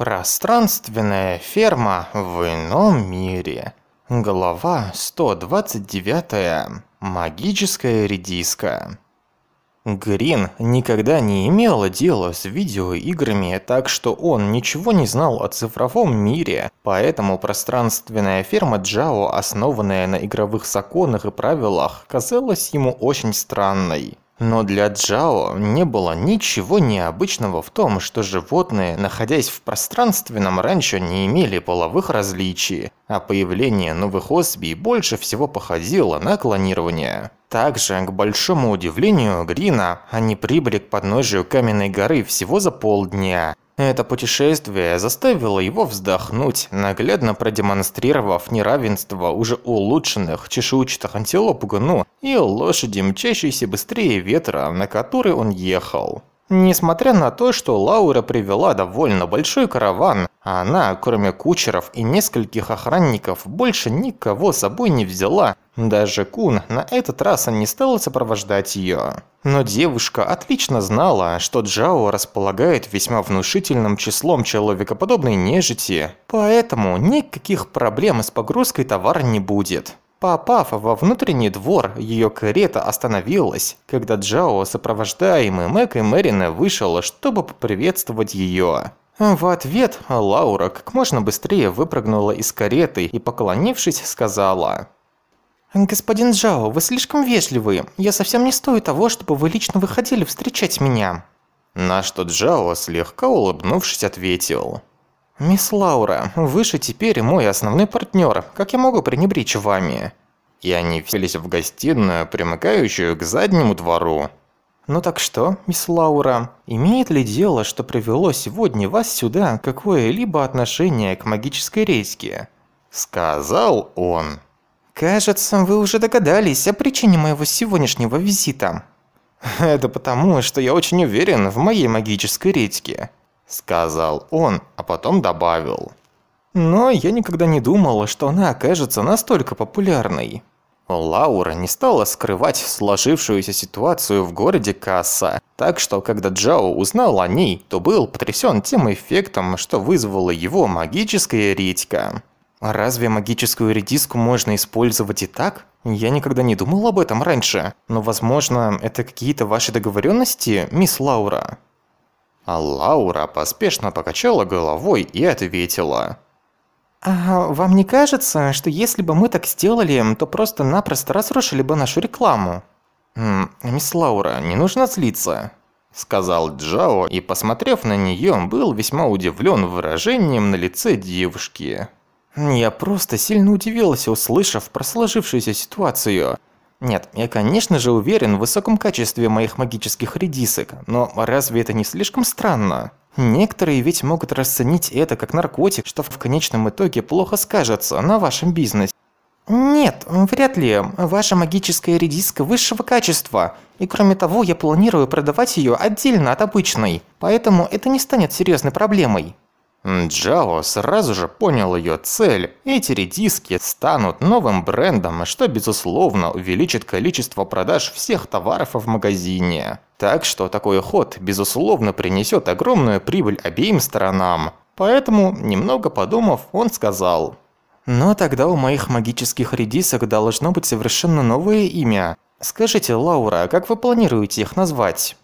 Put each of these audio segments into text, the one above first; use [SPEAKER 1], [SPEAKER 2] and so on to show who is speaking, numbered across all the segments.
[SPEAKER 1] Пространственная ферма в ином мире. Глава 129. Магическая редиска. Грин никогда не имел дела с видеоиграми, так что он ничего не знал о цифровом мире, поэтому пространственная ферма Джао, основанная на игровых законах и правилах, казалась ему очень странной. Но для Джао не было ничего необычного в том, что животные, находясь в пространственном ранчо, не имели половых различий, а появление новых особей больше всего походило на клонирование. Также, к большому удивлению Грина, они прибыли к подножию каменной горы всего за полдня, это путешествие заставило его вздохнуть, наглядно продемонстрировав неравенство уже улучшенных чешуйчатых антилоп Гну и лошади, мчащейся быстрее ветра, на которой он ехал. Несмотря на то, что Лаура привела довольно большой караван, она, кроме кучеров и нескольких охранников, больше никого с собой не взяла. Даже Кун на этот раз не стала сопровождать ее. Но девушка отлично знала, что Джао располагает весьма внушительным числом человекоподобной нежити, поэтому никаких проблем с погрузкой товара не будет. Попав во внутренний двор, ее карета остановилась, когда Джао, сопровождаемый Мэг и Мэрина, вышел, чтобы поприветствовать ее. В ответ Лаура как можно быстрее выпрыгнула из кареты и, поклонившись, сказала «Господин Джао, вы слишком вежливы. Я совсем не стою того, чтобы вы лично выходили встречать меня». На что Джао, слегка улыбнувшись, ответил «Мисс Лаура, вы же теперь мой основной партнер. Как я могу пренебречь вами?» И они вселись в гостиную, примыкающую к заднему двору. «Ну так что, мисс Лаура, имеет ли дело, что привело сегодня вас сюда какое-либо отношение к магической редьке?» Сказал он. «Кажется, вы уже догадались о причине моего сегодняшнего визита». «Это потому, что я очень уверен в моей магической редьке», сказал он, потом добавил. Но я никогда не думала, что она окажется настолько популярной. Лаура не стала скрывать сложившуюся ситуацию в городе Касса, так что когда Джао узнал о ней, то был потрясен тем эффектом, что вызвала его магическая редька. Разве магическую редиску можно использовать и так? Я никогда не думал об этом раньше, но возможно это какие-то ваши договоренности, мисс Лаура? А Лаура поспешно покачала головой и ответила. «А вам не кажется, что если бы мы так сделали, то просто-напросто разрушили бы нашу рекламу?» «М «Мисс Лаура, не нужно злиться», — сказал Джао и, посмотрев на нее, был весьма удивлен выражением на лице девушки. «Я просто сильно удивился, услышав про сложившуюся ситуацию. Нет, я, конечно же, уверен в высоком качестве моих магических редисок, но разве это не слишком странно? Некоторые ведь могут расценить это как наркотик, что в конечном итоге плохо скажется на вашем бизнесе. Нет, вряд ли. Ваша магическая редиска высшего качества. И кроме того, я планирую продавать ее отдельно от обычной. Поэтому это не станет серьезной проблемой. Джао сразу же понял ее цель. Эти редиски станут новым брендом, что безусловно увеличит количество продаж всех товаров в магазине. Так что такой ход безусловно принесет огромную прибыль обеим сторонам. Поэтому, немного подумав, он сказал. «Но тогда у моих магических редисок должно быть совершенно новое имя. Скажите, Лаура, как вы планируете их назвать?»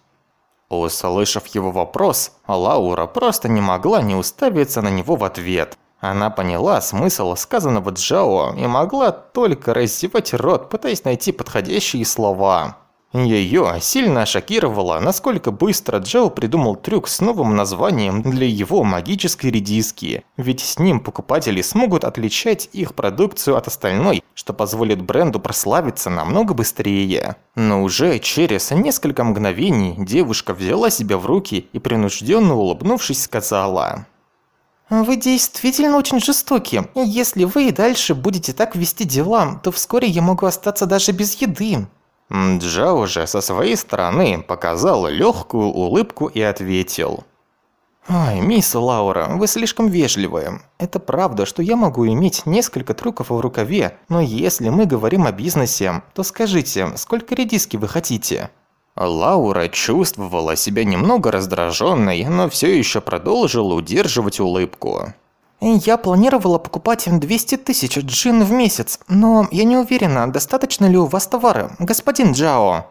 [SPEAKER 1] Услышав его вопрос, Лаура просто не могла не уставиться на него в ответ. Она поняла смысл сказанного Джао и могла только раздевать рот, пытаясь найти подходящие слова. Ее сильно шокировало, насколько быстро Джоу придумал трюк с новым названием для его магической редиски, ведь с ним покупатели смогут отличать их продукцию от остальной, что позволит бренду прославиться намного быстрее. Но уже через несколько мгновений девушка взяла себя в руки и принужденно улыбнувшись сказала... «Вы действительно очень жестоки. Если вы и дальше будете так вести дела, то вскоре я могу остаться даже без еды». Джао же со своей стороны показал легкую улыбку и ответил. «Ой, мисс Лаура, вы слишком вежливая. Это правда, что я могу иметь несколько трюков в рукаве, но если мы говорим о бизнесе, то скажите, сколько редиски вы хотите?» Лаура чувствовала себя немного раздраженной, но все еще продолжила удерживать улыбку.
[SPEAKER 2] Я планировала покупать 200 тысяч джин в месяц, но я не уверена, достаточно ли у вас товара, господин Джао.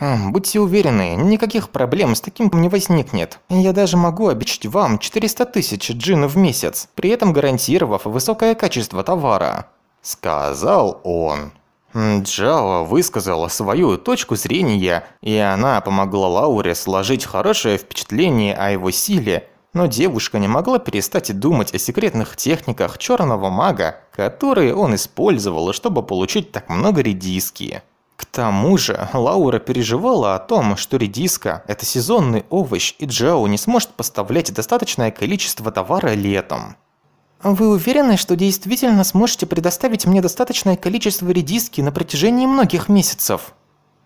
[SPEAKER 1] Будьте уверены, никаких проблем с таким не возникнет. Я даже могу обещать вам 400 тысяч джин в месяц, при этом гарантировав высокое качество товара. Сказал он. Джао высказала свою точку зрения, и она помогла Лауре сложить хорошее впечатление о его силе, но девушка не могла перестать думать о секретных техниках черного мага, которые он использовал, чтобы получить так много редиски. К тому же, Лаура переживала о том, что редиска – это сезонный овощ, и Джао не сможет поставлять достаточное количество товара летом.
[SPEAKER 2] Вы уверены, что действительно сможете предоставить мне достаточное количество редиски на протяжении многих месяцев?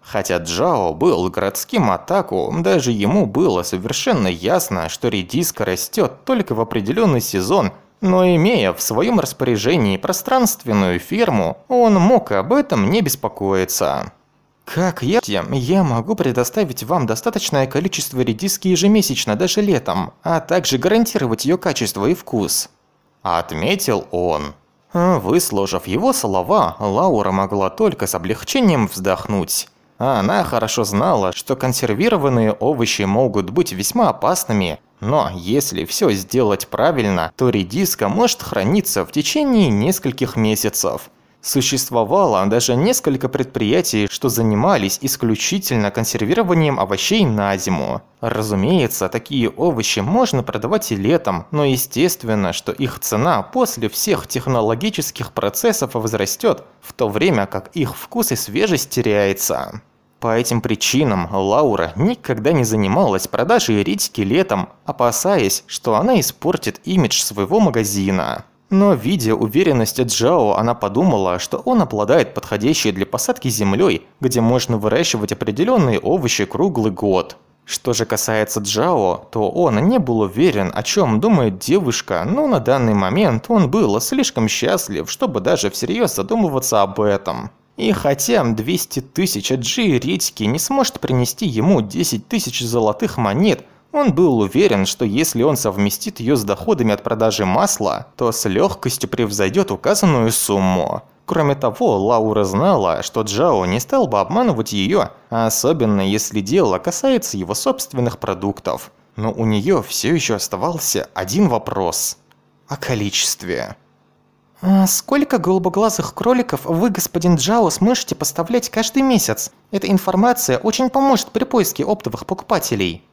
[SPEAKER 1] Хотя Джао был городским атаку, даже ему было совершенно ясно, что редиска растет только в определенный сезон, но имея в своем распоряжении пространственную ферму, он мог об этом не беспокоиться. Как я, я могу предоставить вам достаточное количество редиски ежемесячно, даже летом, а также гарантировать ее качество и вкус. Отметил он. Выслушав его слова, Лаура могла только с облегчением вздохнуть. Она хорошо знала, что консервированные овощи могут быть весьма опасными, но если все сделать правильно, то редиска может храниться в течение нескольких месяцев. Существовало даже несколько предприятий, что занимались исключительно консервированием овощей на зиму. Разумеется, такие овощи можно продавать и летом, но естественно, что их цена после всех технологических процессов возрастет, в то время как их вкус и свежесть теряется. По этим причинам Лаура никогда не занималась продажей редьки летом, опасаясь, что она испортит имидж своего магазина. Но видя уверенность Джао, она подумала, что он обладает подходящей для посадки землей, где можно выращивать определенные овощи круглый год. Что же касается Джао, то он не был уверен, о чем думает девушка, но на данный момент он был слишком счастлив, чтобы даже всерьез задумываться об этом. И хотя 200 тысяч Джи редьки не сможет принести ему 10 тысяч золотых монет, он был уверен, что если он совместит ее с доходами от продажи масла, то с легкостью превзойдет указанную сумму. Кроме того, Лаура знала, что Джао не стал бы обманывать ее, особенно если дело касается его собственных продуктов. Но у нее все еще оставался один вопрос – о количестве.
[SPEAKER 2] А сколько голубоглазых кроликов вы, господин Джао, сможете поставлять каждый месяц? Эта информация очень поможет при поиске оптовых покупателей.